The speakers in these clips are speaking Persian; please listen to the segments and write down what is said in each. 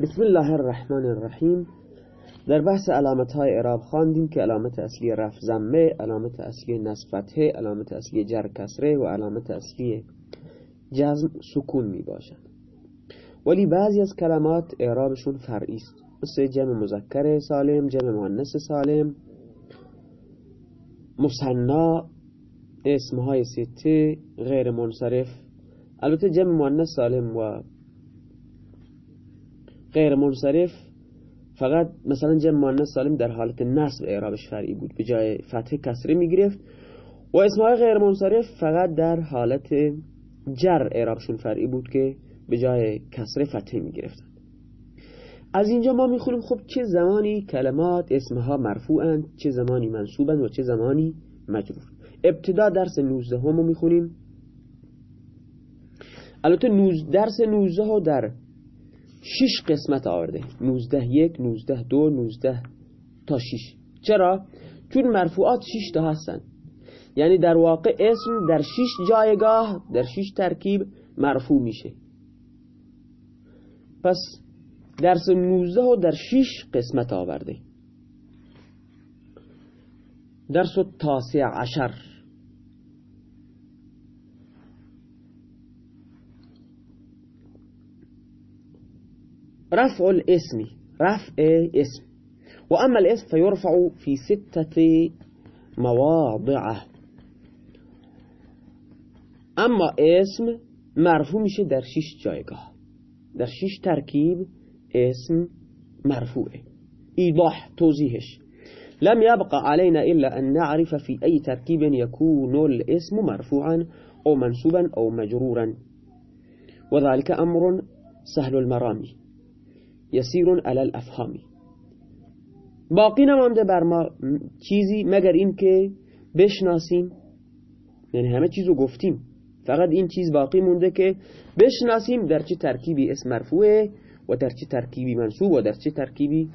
بسم الله الرحمن الرحیم. در بحث علامت های اعراب خواندیم که علامت اصلی رفع زمه علامت اصلی نصب فتحه علامت اصلی جر کسره و علامت اصلی جزم سکون می باشد ولی بعضی از کلمات اعرابشون فرعی است. مثل جمع مذکر سالم جمع مؤنث سالم مصنا اسمهای سته غیر منصرف. البته جمع مؤنث سالم و غیر منصرف فقط مثلا جمع مؤنث سالم در حالت نصب اعرابش فرعی بود به جای فتح کسره می گرفت و اسمهای غیر منصرف فقط در حالت جر اعرابشون فرعی بود که به جای کسره فتح می گرفتن از اینجا ما می‌خونیم خب چه زمانی کلمات اسمها مرفوعند چه زمانی منصوبند و چه زمانی مجرور. ابتدا درس 19 همو می‌خونیم. البته درس 19 ها در شش قسمت آورده. 19 یک 19 دو 19 تا 6 چرا؟ چون مرفوعات 6 تا هستن. یعنی در واقع اسم در 6 جایگاه در 6 ترکیب مرفوع میشه. پس درس 19 و در 6 قسمت آورده. درس تاسع عشر. رفع الاسم رفع اسم وأما الاسم فيرفع في ستة مواضع. أما اسم مرفوع میشه در شش جایگاه در شش ترکیب اسم مرفوعه ایضاح توضیحش لم يبقى علينا إلا أن نعرف في أي تركيب يكون الاسم مرفوعا أو منصوبا أو مجرورا. وذلك أمر سهل المرامي. یسیرون علل افهامی باقی نمانده بر ما چیزی مگر این که بشناسیم یعنی همه چیزو گفتیم. فقط این چیز باقی مونده که بشناسیم در چه ترکیبی اسم مرفوعه و در چه ترکیبی منصوب و در چه ترکیبی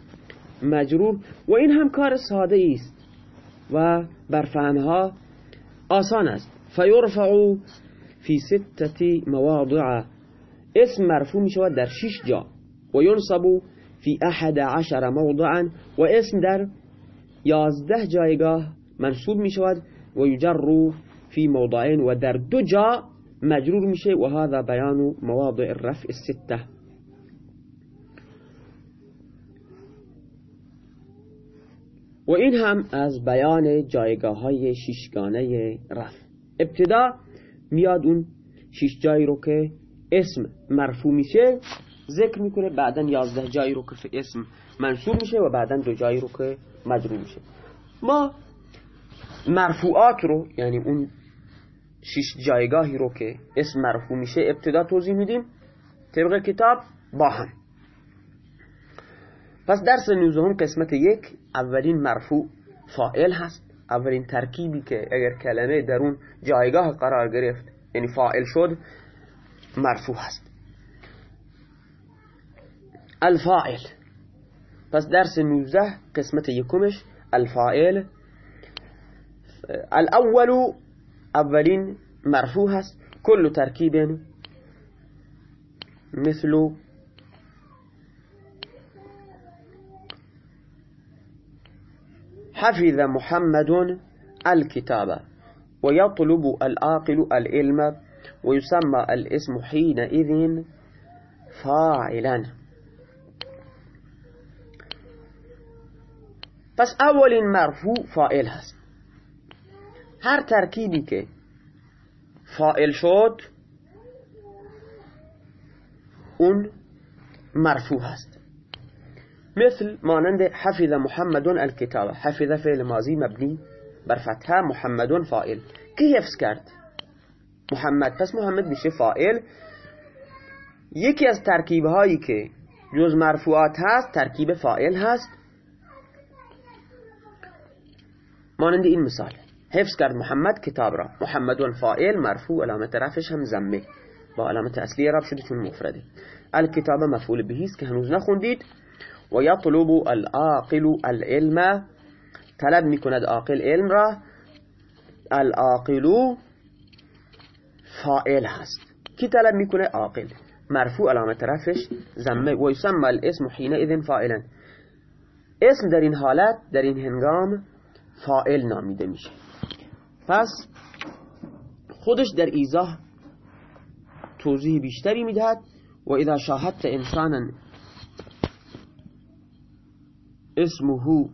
مجرور. و این هم کار ساده است و بر فهمها آسان است. فیرفع فی ستتی مواضع. اسم مرفوع می شود در شش جا. وينصب في أحد عشر موضعا واسم در يازده جایگاه منصوب می شود ويجر في موضعين ودر دو جا مجرور میشه وهذا بيان مواضع الرفع الستة. و این هم از بیان جایگاه های شیشگانه رفع. ابتدا میاد اون رو که اسم مرفوع میشه. ذکر می‌کنه بعدا یازده جایی رو که اسم منصوب میشه و بعدا دو جایی رو که مجرور میشه. ما مرفوعات رو یعنی اون شش جایگاهی رو که اسم مرفوع میشه ابتدا توضیح میدیم. طبق کتاب با هم. پس درس نوزهم قسمت یک اولین مرفوع فائل هست. اولین ترکیبی که اگر کلمه در اون جایگاه قرار گرفت یعنی فائل شد مرفوع هست. الفاعل. پس درس 19 قسمت یکمش الفاعل. الأول اولین مرفوع هست. كل ترکیب مثل حفظ محمد الكتاب ويطلب العاقل العلم ويسمى الاسم حينئذ فاعلا. پس اولین مرفوع فائل هست. هر ترکیبی که فائل شد اون مرفوع هست. مثل مانند حفظ محمد الكتاب حفظ فعل ماضی مبنی بر فتحه محمد فائل کی حفظ کرد؟ محمد. پس محمد میشه فائل یکی از ترکیب هایی که جز مرفوعات هست ترکیب فائل هست. مانند این مثال. حفظ کرد محمد کتاب را. محمد فائل مرفوع علامت رفش هم زمه با علامت اصلی رب شده چون مفرده. الکتاب مفعول بهی است که هنوز نخوندید. و یطلب العاقل العلم. طلب می‌کند عاقل علم را. العاقل فائل هست. کی طلب می‌کنه؟ عاقل. مرفوع علامت رفش زمه و یسمى الاسم حینئذ فاعلا. اسم در این حالت در این هنگام فائل نامیده میشه. پس خودش در ایزاه توضیح بیشتری می‌دهد و اذا شاهدت انسانا اسمه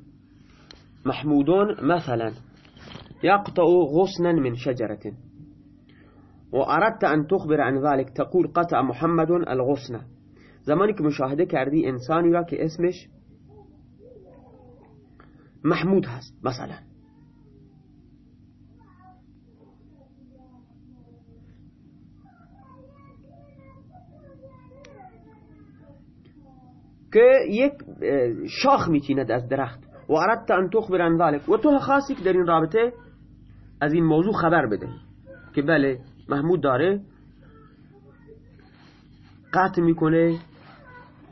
محمودون مثلا يقطع غصنا من شجرة. وأردت أن تخبر عن ذلك تقول قطع محمد الغصن. زمانی که مشاهده کردی انسانی را که اسمش محمود هست مثلا. که یک شاخ میچیند از درخت. و اردت ان تخبر عن ذلك. و تو خاصی که در این رابطه از این موضوع خبر بده. که بله محمود داره قطع می‌کنه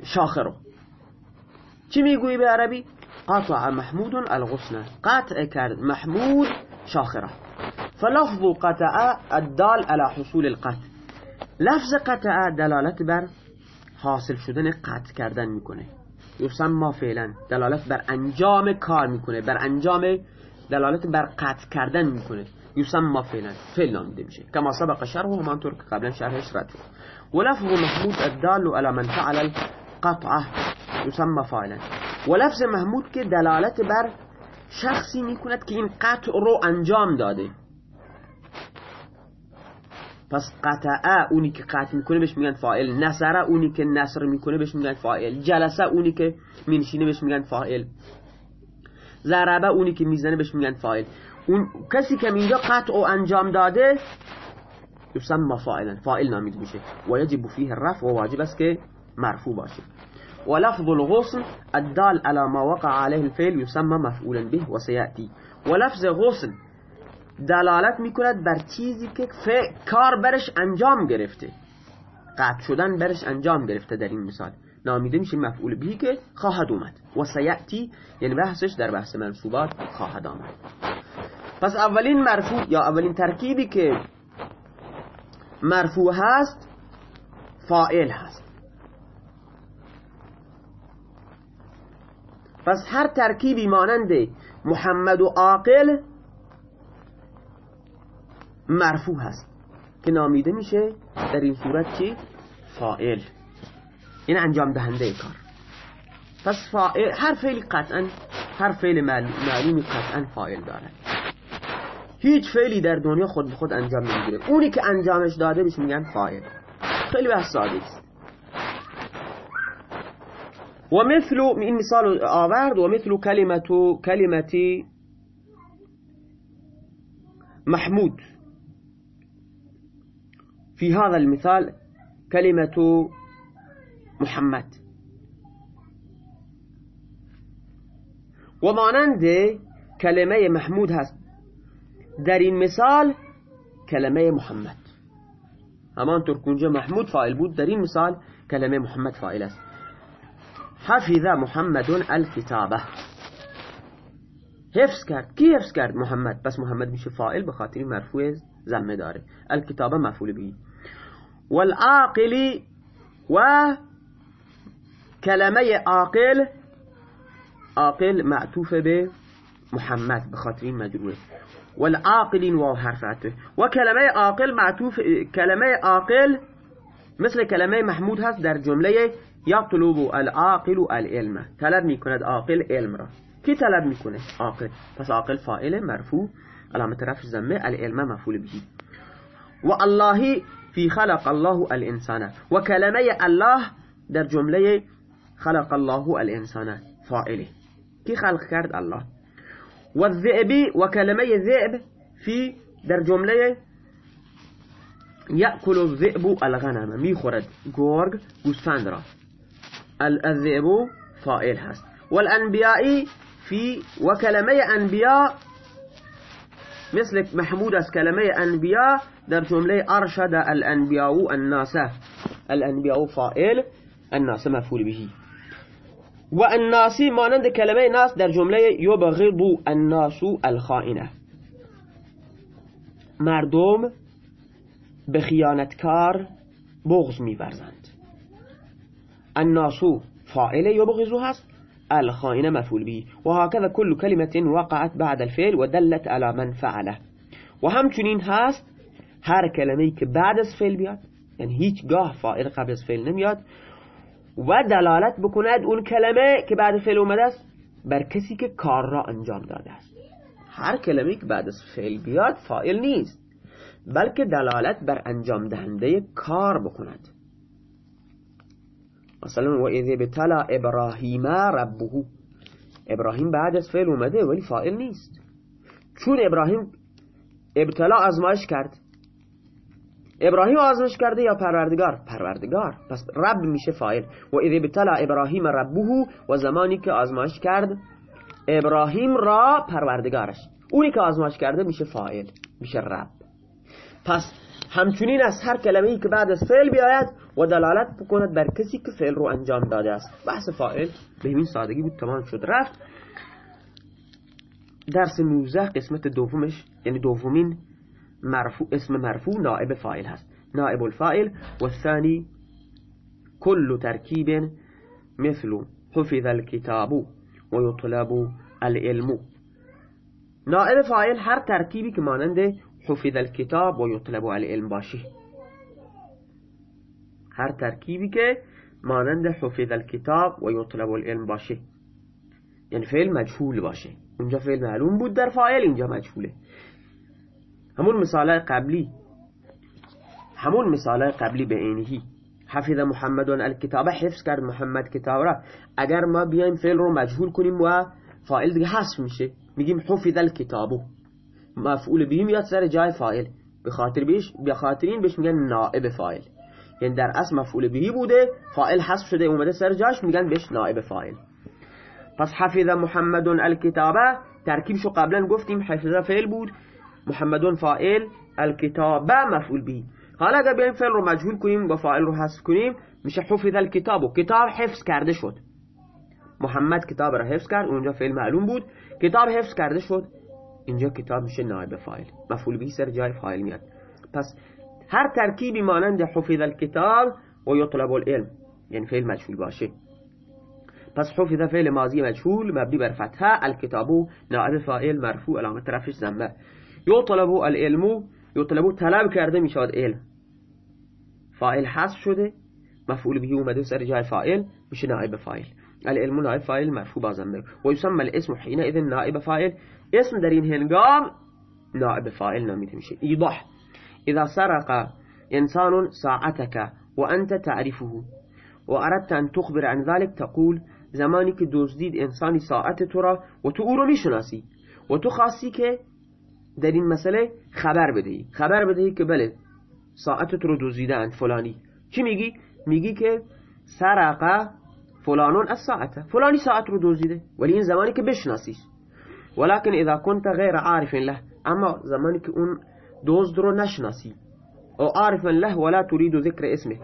شاخه رو. چی می‌گویی به عربی؟ قطع محمود الغصن. قطع کرد محمود شاخه را فلفظ قطع الدال على حصول القطع. لفظ قطع دلالت بر حاصل شدن قطع کردن می‌کنه. ما فعلا دلالت بر انجام کار می‌کنه. بر انجام دلالت بر قطع کردن می‌کنه. ما فعلا فعل نامیده میشه. کما سبق شرح همانطور که قبلا شرحش رد و لفظ محمود الدال على من فعل القطعه یسمى فاعلا و لفظ محمود که دلالت بر شخصی می‌کند که این قطع رو انجام داده. پس قطعه اونی که قطع می‌کنه بهش میگن فاعل. نصره اونی که نصر می‌کنه بهش میگن فاعل. جلسه اونی که مینشینه بهش میگن فاعل. ضربه اونی که می‌زنه بهش میگن فاعل. اون کسی که اینجا قطع و انجام داده یسمى فاعلا. فاعل نامید میشه. و یجب فیه الرفع و واجب است که مرفوع باشه. و لفظ الغصن الدال على ما وقع عليه الفعل يسمى مفعولا به و سيأتي و لفظ غصن دلالت می‌کند بر چیزی که کار برش انجام گرفته. قطع شدن برش انجام گرفته در این مثال. نامیده میشه مفعول بهی که خواهد اومد. و سیعتی یعنی بحثش در بحث منصوبات خواهد آمد. پس اولین مرفوع یا اولین ترکیبی که مرفوع هست فائل هست. پس هر ترکیبی مانند محمد و عاقل مرفوع هست که نامیده میشه در این صورت چی؟ فائل این انجام دهنده کار. پس فائل هر فعلی قطعا هر فعل معلومی قطعا فائل داره هیچ فعلی در دنیا خود به خود انجام نمی‌گیره. اونی که انجامش داده بهش میگن فائل خیلی بحث ساده است. و مثل این مثال آورد و مثل کلمتو کلمتی محمود. في هذا المثال كلمة محمد. و مانند کلمه محمود هست. در این مثال کلمه محمد. همانطور که محمود فاعل بود. در این مثال کلمه محمد فاعل است. حفظ محمد الكتابة. حفظ کرد. کی حفظ کرد؟ محمد. بس محمد میشه فاعل به خاطر مرفوع زمه داره. الکتابه مفعول به والعاقل و کلمه عاقل. عاقل معطوف به محمد به خاطر این مجروره والعاقلین و حرف عطف. و کلمه عاقل معطوف کلمه عاقل مثل کلمه محمود هست در جمله یطلب العاقل العلم. طلب میکند عاقل علم را. کی طلب میکنه عاقل. پس عاقل فاعل مرفوع. علامت رفع زمه العلم مفعول به. و اللهی فی خلق الله الانسان. و کلمه الله در جمله خلق الله الانسان. فاعله. کی خلق کرد الله؟ و الذئبی و کلمه ذئب فی در جمله یأکل الذئب الغنم. میخورد گرگ گوسفند را. الذئب فائل هست. والانبیائی في وكلمه انبیاء مثل محمود از کلمه در جملة أرشد الانبیاء الناس. الانبیاء فائل الناس مفعول به. و الناسی مانند کلمه ناس در جملة یبغض الناس الخائنة. مردم به خیانتکار بغض میورزند. الناسو فاعل يبغض هست. الخائن مفعول به. وهكذا كل كلمة وقعت بعد الفعل ودلت على من فعله. وهمچنین هست هر کلمه که بعد از فعل بیاد یعنی هیچگاه فاعل قبل از فعل نمیاد و دلالت بکند اون کلمه که بعد فعل اومده است بر کسی که کار را انجام داده است. هر کلمه که بعد از فعل بیاد فاعل نیست بلکه دلالت بر انجام دهنده کار بکند. مثلا و اذ ابتلا ابراهیم ربه. ابراهیم بعد از فعل اومده ولی فاعل نیست. چون ابراهیم ابتلا آزمایش کرد. ابراهیم آزمایش کرده یا پروردگار؟ پروردگار. پس رب میشه فاعل. و اذ ابتلا ابراهیم ربه و زمانی که آزمایش کرد ابراهیم را پروردگارش. اونی که آزمایش کرده میشه فاعل. میشه رب. پس همچنین از هر کلمه ای که بعد از فعل بیاید و دلالت بکند بر کسی که فعل رو انجام داده است. بحث فاعل به همین سادگی بود تمام شد رفت. درس 19 قسمت دومش یعنی دومین مرفوع اسم مرفوع نائب فاعل هست. نائب الفاعل والثاني كل تركيب مثل حفظ الكتاب ويطلب العلم. نائب فاعل هر ترکیبی که مانند حفظ الكتاب و یطلب العلم باشه. هر ترکیبی که مانند حفظ الكتاب و یطلب العلم باشه. یعنی فعل مجهول باشه. اونجا فعل معلوم بود در فاعل اینجا مجهوله. همون مثال قبلی. همون مثال قبلی به اینهی حفظ محمد الکتاب حفظ کرد محمد کتاب را. اگر ما بیایم فعل رو مجهول کنیم و فاعل دیگه حذف میشه میگیم حفظ الکتابو مفعول به میاد سر جای فاعل. به خاطر بیش به خاطرین بهش میگن نائب فاعل. یعنی در اصل مفعول بهی بوده فاعل حذف شده اومده سر جاش میگن بهش نائب فاعل. پس حفظ محمد الکتابه ترکیبشو قبلا گفتیم حفظ فعل بود. محمد فاعل الکتابه مفعول به حالا اگر بیایم فعل رو مجهول کنیم و فاعل رو حذف کنیم میشه حفظ الکتاب. و کتاب حفظ کرده شد. محمد کتاب را حفظ کرد اونجا فعل معلوم بود. کتاب حفظ کرده شد اینجا کتاب میشه نائب فاعل. مفعول به سر جای فاعل میاد. پس هر ترکیبی مانند حفظ الکتاب و یطلب العلم. یعنی فعل مجهول باشه. پس حفظ فعل ماضی مجهول مبنی بر فتحه الکتابو نائب فاعل مرفوع علامت رفعش ضمه یطلب العلم یطلب طلب کرده میشود علم. فاعل حذف شده مفعول به اومده سر جای فاعل میشه نائب فاعل. العلم نائب فاعل مرفوع با ضمه و یسمى الاسم حينئذ نائب فاعل. اسم در این هنگام نائب فاعل نامیده میشه. ایضاح. إذا سرق إنسان ساعتك وأنت تعرفه. وأردت أن تخبر عن ذلك تقول زمانی که انسانی ساعت تو را و تو أو رو میشناسی و خبر بدهی. خبر بدهی که ساعت تو رو دزدیدند فلانی. چی میگی؟ میگی که سرق فلانون از فلانی ساعت رو دزدیده ولی این زمانی که بشناسیش. ولكن اذا كنت غیر عارف له. اما زمانی که اون دزد رو نشناسی. او عارف له ولا تريد ذکر اسمه.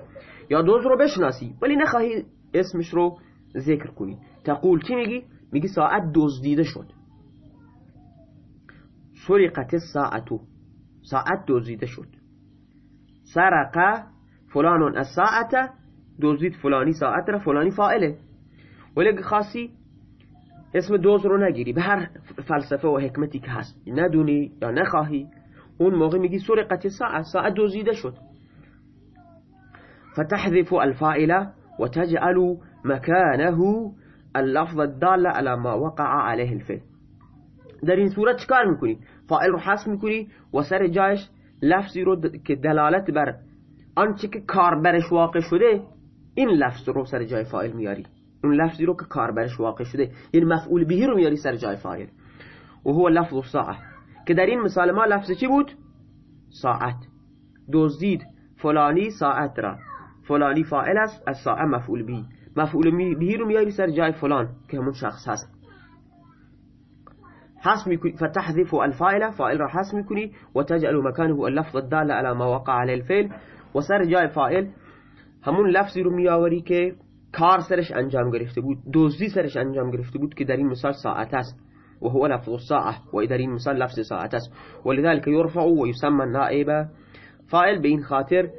یا دزد رو بشناسی ولی نخواهی اسمش رو ذکر کنی. تقول چی میگی؟ میگی ساعت دزدیده شد. سرقت الساعتو ساعت دزدیده شد. سرق فلان الساعت دزدید فلانی ساعت را فلانی فائله ولی خاصی اسم دوز رو نگیری. به هر فلسفه و حکمتی که هست. ندونی یا نخواهی. اون موقع میگی سرقت ساعت ساعت دزدیده شد. فتحذف الفائله وتجعل مكانه اللفظ الدال على ما وقع عليه الفعل. در این صورت چکار میکنی؟ فاعل رو حذف میکنی و سر جایش لفظی رو که دلالت بر آنچه که کاربرش واقع شده این لفظ رو سر جای فاعل میاری. اون لفظی رو که کاربرش واقع شده یعنی مفعول بهی رو میاری سر جای فاعل. و هو لفظ ساعه که در این مثال ما لفظ چی بود؟ ساعت. دزدید فلانی ساعت را. فلانی فاعل است از ساعه مفعول بی مفعول بهی رو میاری سر جای فلان که همون شخص هست. حذف میکنی فتحذف الفاعل فاعل را حذف میکنی و تجعل مكانه اللفظ الدال على ما وقع عليه و سر جای فاعل همون لفظی رو میآوری که کار سرش انجام گرفته بود دزدی سرش انجام گرفته بود که در این مثال ساعت است. و هو لفظ الساعة و در این مثال لفظ ساعت است ولذلك يرفع و يسمى نائب فاعل این خاطر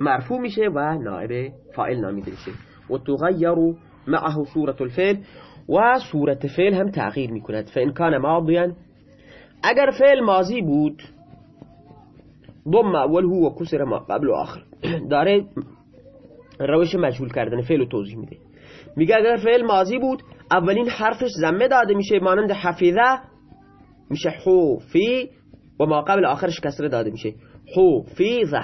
مرفوع میشه و نائب فاعل نامیده میشه و تغیر معه صورت الفعل و صورت فعل هم تغییر میکند فإن کان ماضیا أگر فعل ماضی بود ضم اوله و کسر ما قبل آخر داره روش مجهول کردن فعل توضیح میده. میگه اگر فعل ماضی بود اولین حرفش زمه داده میشه مانند حفیظه میشه حوفی و ما قبل آخرش کسره داده میشه. حفیظه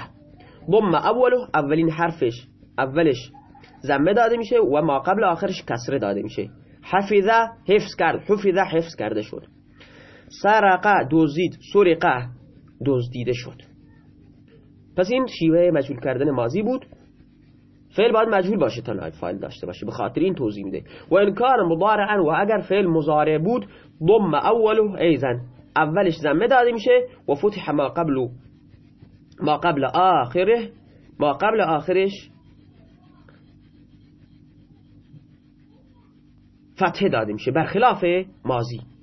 ضم اوله اولین حرفش اولش زمه داده میشه و ما قبل آخرش کسره داده میشه. حفیظه حفظ کرد حفیظه حفظ کرده شد. سرقه دوزید سرقه دزدیده شد. پس این شیوه مجهول کردن ماضی بود. فعل باید مجهول باشه تا نایب فاعل داشته باشه. به خاطر این توضیح میده. و ان کان مضارعا و اگر فعل مضارع بود ضم اوله ایزن اولش ضمه داده میشه و فتح ما قبل ما قبل آخره ما قبل آخرش فتح داده میشه. برخلاف ماضی.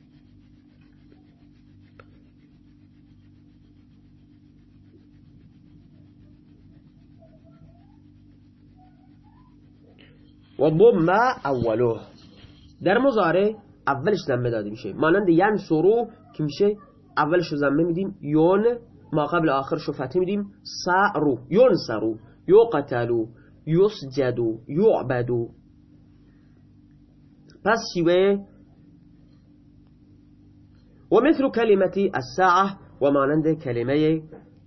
و ضم اوله. در مزاره اولش زمه داده میشه. مانند ین سرو که میشه اولش رو زمه میدیم یون ما قبل آخرش رو فتح میدیم سارو یون سرو یقتلو یسجدو یعبدو. پس شیوه ومثل كلمة الساعة ومانند كلمة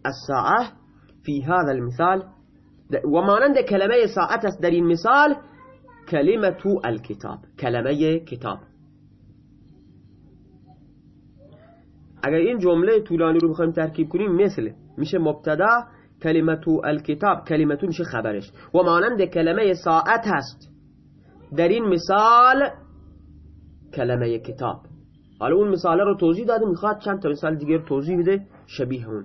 الساعة في هذا المثال. ومانند كلمة ساعة در این مثال کلمه الکتاب کلمه کتاب اگر این جمله طولانی رو بخوایم ترکیب کنیم مثل میشه مبتدا کلمه الکتاب کلمه میشه خبرش. و مانند کلمه ساعت هست. در این مثال کلمه کتاب. حالا اون مثال رو توضیح داده می‌خواد چند تا مثال دیگر توضیح بده شبیه اون.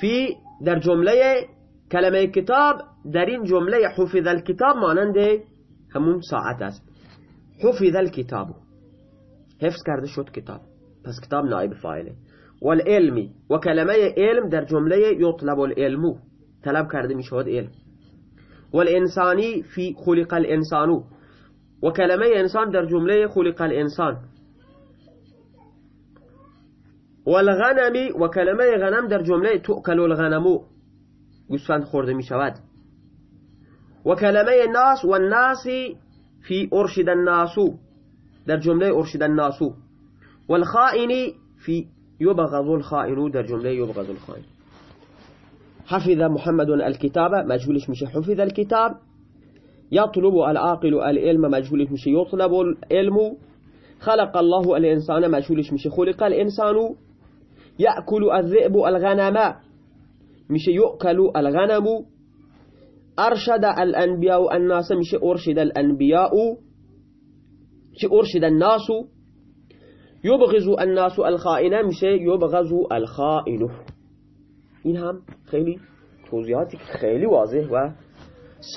فی در جمله کلمه کتاب در این جمله حفظ الکتاب مانند همون ساعت است. حفظ الکتاب حفظ کرده شد کتاب. پس کتاب نائب فاعله. والعلمی و کلمه علم در جمله یطلب العلم. طلب کرده می شود علم. والانسانی فی خلق الانسانو و کلمه انسان در جمله خلق الانسان. والغنمی و کلمه غنم در جمله تؤکل الغنمو گوسفند خورده می شود. وكلمه الناس والناس في أرشد الناس. در جملة أرشد الناس. والخائن في يبغض الخائن. در جملة يبغض الخائن. حفظ محمد الكتاب مجهولش مش حفظ الكتاب يطلب العاقل العلم مجهولش مش يطلب العلم. خلق الله الإنسان مجهولش مش خلق الإنسان يأكل الذئب الغنم. مش يؤكل الغنم. أرشد الانبیاء الناس میشه أرشد الانبیاء چه أرشد الناس. یبغض الناس الخائنة میشه یبغض الخائن. این هم خیلی توضیحاتی خیلی واضح و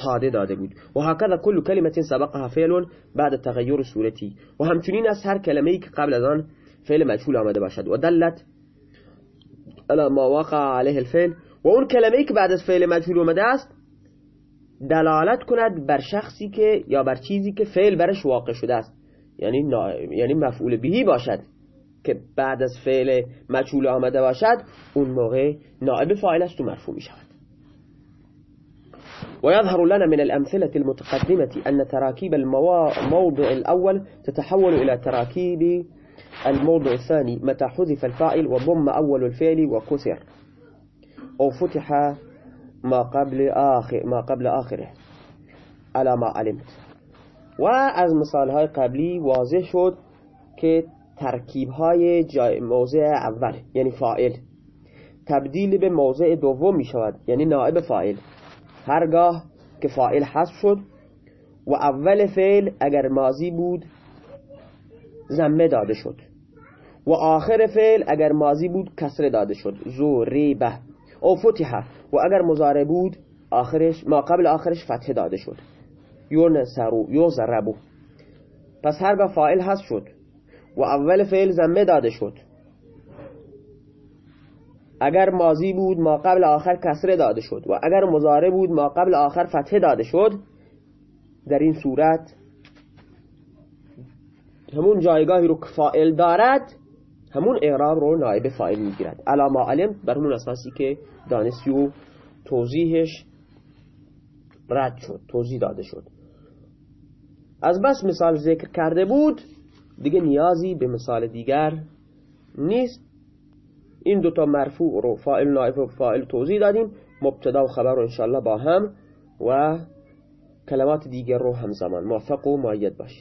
ساده داده بود. و كل كلمة سبقها فعل بعد تغییر صورتی و همچنین از هر که قبل از آن فعل مجهول آمده باشد. و دلت على ما وقع عليه الفعل. و اون که بعد از فعل مجهول اومده است دلالت کند بر شخصی که یا بر چیزی که فعل برش واقع شده است. یعنی یعنی مفعول بهی باشد که بعد از فعل مجهول آمده باشد اون موقع نائب فاعل است و مرفوع می شود ويظهر لنا من الأمثلة المتقدمة أن تراكيب الموضع الأول تتحول إلى تراكيب الموضع الثاني متى حذف الفاعل وضم أول الفعل وكسر. أو فتح ما قبل آخر ما قبل آخره. على ما علمت. و از مثال های قبلی واضح شد که ترکیب های جای موضع اول یعنی فاعل. تبدیل به موضع دوم می شود یعنی نائب فاعل. هرگاه که فاعل حذف شد و اول فعل اگر ماضی بود زمه داده شد. و آخر فعل اگر ماضی بود کسره داده شد. زو ریبه او فتحه و اگر مزاره بود آخرش ما قبل آخرش فتح داده شد. یونسرو یوزربو پس هرگاه فاعل هست شد و اول فعل زمه داده شد. اگر ماضی بود ما قبل آخر کسره داده شد و اگر مزاره بود ما قبل آخر فتح داده شد. در این صورت همون جایگاهی رو که فائل دارد همون اعراب رو نایب فائل می‌گیرد علا ما علم بر همون اساسی که دانستی و توضیحش رد شد توضیح داده شد. از بس مثال ذکر کرده بود دیگه نیازی به مثال دیگر نیست. این دوتا مرفوع رو فائل نایب و فائل توضیح دادیم. مبتدا و خبر رو انشاءالله با هم و کلمات دیگر رو همزمان. موفق و معید باشید.